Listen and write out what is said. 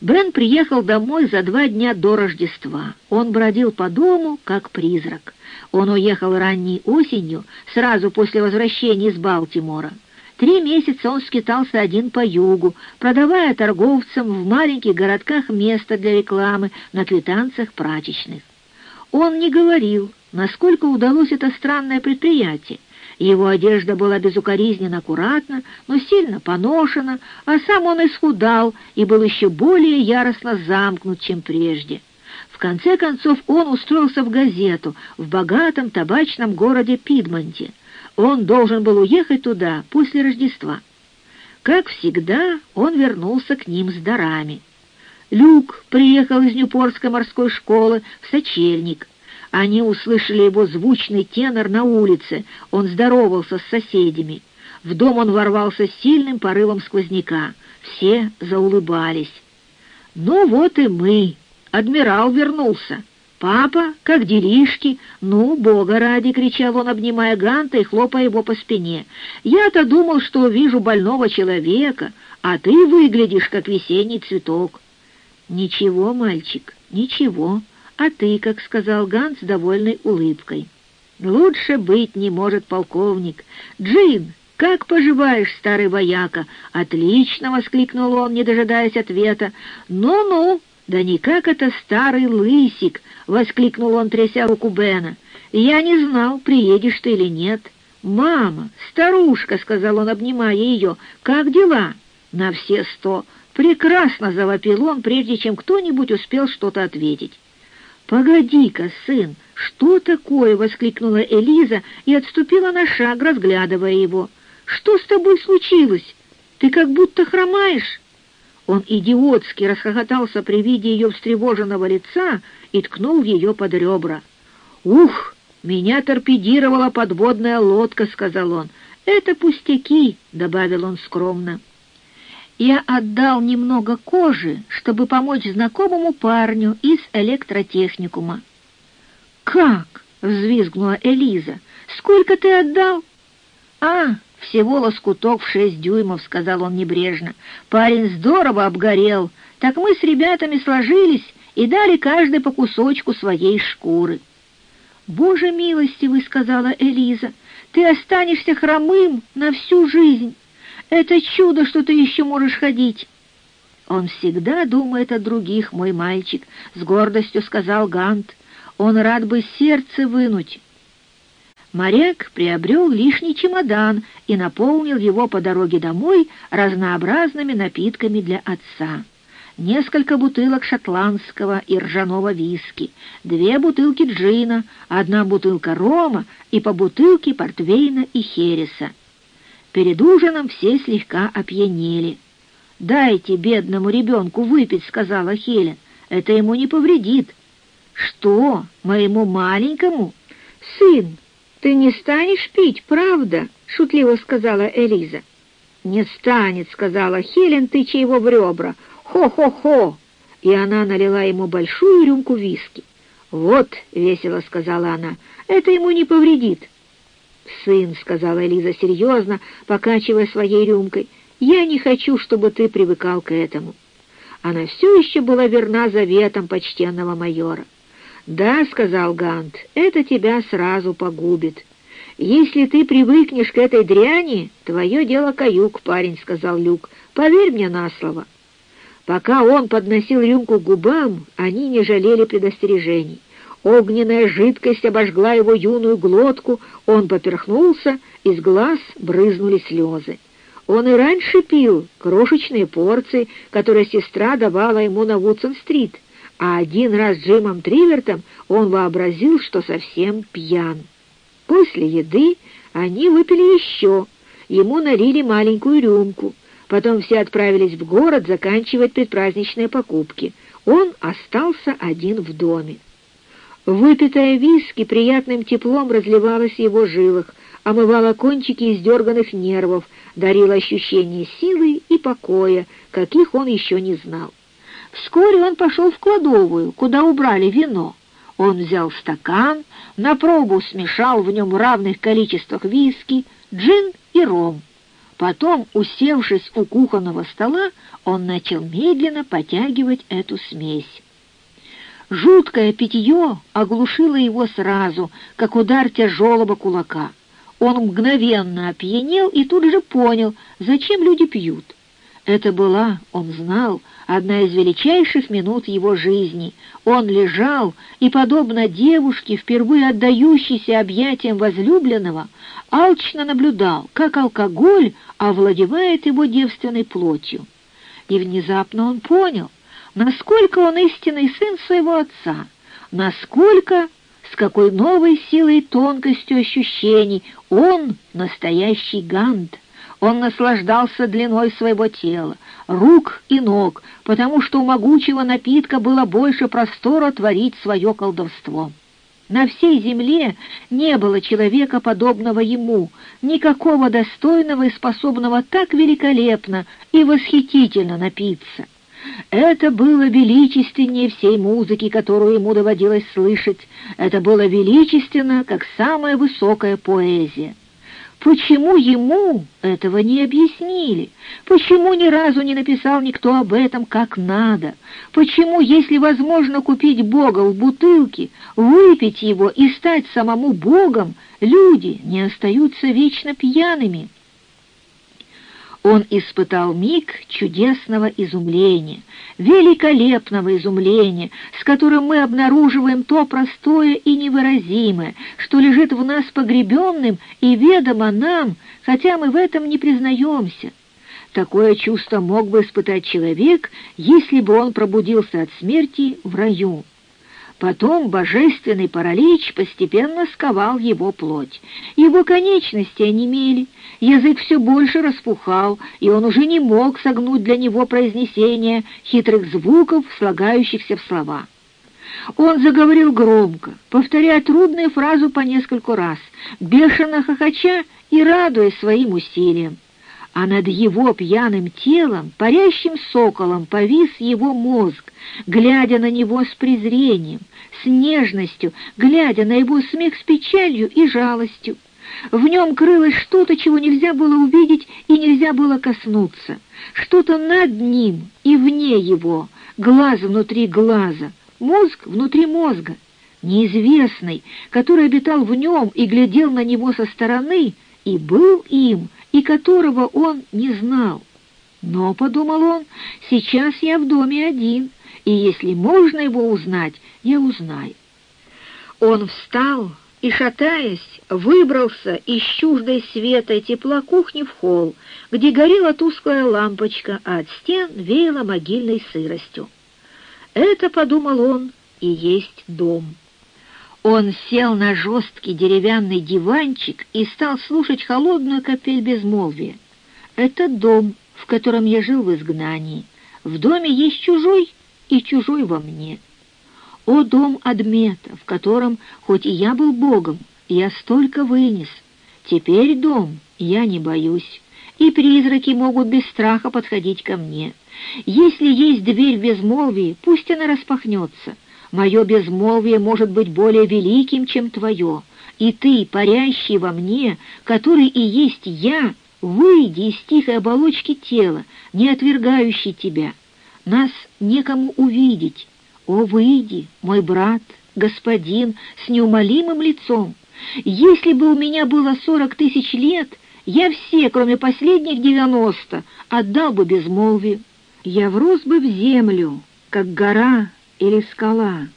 Бен приехал домой за два дня до Рождества. Он бродил по дому, как призрак. Он уехал ранней осенью, сразу после возвращения из Балтимора. Три месяца он скитался один по югу, продавая торговцам в маленьких городках место для рекламы на квитанциях прачечных. Он не говорил, насколько удалось это странное предприятие. Его одежда была безукоризненно аккуратна, но сильно поношена, а сам он исхудал и был еще более яростно замкнут, чем прежде. В конце концов он устроился в газету в богатом табачном городе Пидмонте. Он должен был уехать туда после Рождества. Как всегда, он вернулся к ним с дарами. Люк приехал из Ньюпортской морской школы в сочельник. Они услышали его звучный тенор на улице. Он здоровался с соседями. В дом он ворвался сильным порывом сквозняка. Все заулыбались. «Ну вот и мы. Адмирал вернулся. Папа, как делишки? Ну, бога ради!» — кричал он, обнимая Ганта и хлопая его по спине. «Я-то думал, что увижу больного человека, а ты выглядишь, как весенний цветок». «Ничего, мальчик, ничего. А ты, как сказал Ганс, довольной улыбкой». «Лучше быть не может полковник. Джин, как поживаешь, старый вояка?» «Отлично!» — воскликнул он, не дожидаясь ответа. «Ну-ну!» «Да никак это старый лысик!» — воскликнул он, тряся руку Бена. «Я не знал, приедешь ты или нет». «Мама, старушка!» — сказал он, обнимая ее. «Как дела?» «На все сто!» «Прекрасно!» — завопил он, прежде чем кто-нибудь успел что-то ответить. «Погоди-ка, сын, что такое?» — воскликнула Элиза и отступила на шаг, разглядывая его. «Что с тобой случилось? Ты как будто хромаешь?» Он идиотски расхохотался при виде ее встревоженного лица и ткнул ее под ребра. «Ух, меня торпедировала подводная лодка», — сказал он. «Это пустяки», — добавил он скромно. Я отдал немного кожи, чтобы помочь знакомому парню из электротехникума. «Как?» — взвизгнула Элиза. «Сколько ты отдал?» «А, «Всего лоскуток в шесть дюймов», — сказал он небрежно. «Парень здорово обгорел. Так мы с ребятами сложились и дали каждый по кусочку своей шкуры». «Боже милостивый», — сказала Элиза, — «ты останешься хромым на всю жизнь. Это чудо, что ты еще можешь ходить». «Он всегда думает о других, мой мальчик», — с гордостью сказал Гант. «Он рад бы сердце вынуть». Моряк приобрел лишний чемодан и наполнил его по дороге домой разнообразными напитками для отца. Несколько бутылок шотландского и ржаного виски, две бутылки джина, одна бутылка рома и по бутылке портвейна и хереса. Перед ужином все слегка опьянели. «Дайте бедному ребенку выпить», — сказала Хелен. «Это ему не повредит». «Что, моему маленькому?» «Сын, «Ты не станешь пить, правда?» — шутливо сказала Элиза. «Не станет», — сказала Хелен, тыча его в ребра. «Хо-хо-хо!» И она налила ему большую рюмку виски. «Вот», — весело сказала она, — «это ему не повредит». «Сын», — сказала Элиза серьезно, покачивая своей рюмкой, — «я не хочу, чтобы ты привыкал к этому». Она все еще была верна заветам почтенного майора. «Да», — сказал Гант, — «это тебя сразу погубит. Если ты привыкнешь к этой дряни, твое дело каюк, парень», — сказал Люк. «Поверь мне на слово». Пока он подносил рюмку к губам, они не жалели предостережений. Огненная жидкость обожгла его юную глотку, он поперхнулся, из глаз брызнули слезы. Он и раньше пил крошечные порции, которые сестра давала ему на Вудсон-стрит — а один раз Джимом Тривертом он вообразил, что совсем пьян. После еды они выпили еще, ему налили маленькую рюмку, потом все отправились в город заканчивать предпраздничные покупки. Он остался один в доме. Выпитая виски приятным теплом разливалась в его жилах, омывала кончики издерганных нервов, дарила ощущение силы и покоя, каких он еще не знал. Вскоре он пошел в кладовую, куда убрали вино. Он взял стакан, на пробу смешал в нем равных количествах виски, джин и ром. Потом, усевшись у кухонного стола, он начал медленно потягивать эту смесь. Жуткое питье оглушило его сразу, как удар тяжелого кулака. Он мгновенно опьянел и тут же понял, зачем люди пьют. Это была, он знал, одна из величайших минут его жизни. Он лежал и, подобно девушке, впервые отдающейся объятиям возлюбленного, алчно наблюдал, как алкоголь овладевает его девственной плотью. И внезапно он понял, насколько он истинный сын своего отца, насколько, с какой новой силой и тонкостью ощущений он настоящий Гант. Он наслаждался длиной своего тела, рук и ног, потому что у могучего напитка было больше простора творить свое колдовство. На всей земле не было человека, подобного ему, никакого достойного и способного так великолепно и восхитительно напиться. Это было величественнее всей музыки, которую ему доводилось слышать. Это было величественно, как самая высокая поэзия. Почему ему этого не объяснили? Почему ни разу не написал никто об этом как надо? Почему, если возможно купить Бога в бутылке, выпить его и стать самому Богом, люди не остаются вечно пьяными? Он испытал миг чудесного изумления, великолепного изумления, с которым мы обнаруживаем то простое и невыразимое, что лежит в нас погребенным и ведомо нам, хотя мы в этом не признаемся. Такое чувство мог бы испытать человек, если бы он пробудился от смерти в раю. Потом божественный паралич постепенно сковал его плоть. Его конечности онемели, язык все больше распухал, и он уже не мог согнуть для него произнесение хитрых звуков, слагающихся в слова. Он заговорил громко, повторяя трудную фразу по нескольку раз, бешено хохоча и радуясь своим усилиям а над его пьяным телом, парящим соколом, повис его мозг, глядя на него с презрением, с нежностью, глядя на его смех с печалью и жалостью. В нем крылось что-то, чего нельзя было увидеть и нельзя было коснуться, что-то над ним и вне его, глаз внутри глаза, мозг внутри мозга, неизвестный, который обитал в нем и глядел на него со стороны, и был им, и которого он не знал. Но, — подумал он, — сейчас я в доме один, и если можно его узнать, я узнаю. Он встал и, шатаясь, выбрался из чуждой света и тепла кухни в холл, где горела тусклая лампочка, а от стен веяло могильной сыростью. Это, — подумал он, — и есть дом. Он сел на жесткий деревянный диванчик и стал слушать холодную капель безмолвия. «Это дом, в котором я жил в изгнании. В доме есть чужой и чужой во мне. О, дом Адмета, в котором, хоть и я был богом, я столько вынес. Теперь дом, я не боюсь, и призраки могут без страха подходить ко мне. Если есть дверь в безмолвии, пусть она распахнется». Мое безмолвие может быть более великим, чем твое, и ты, парящий во мне, который и есть я, выйди из тихой оболочки тела, не отвергающий тебя. Нас некому увидеть. О, выйди, мой брат, господин, с неумолимым лицом. Если бы у меня было сорок тысяч лет, я все, кроме последних девяносто, отдал бы безмолвию. Я врос бы в землю, как гора или скала,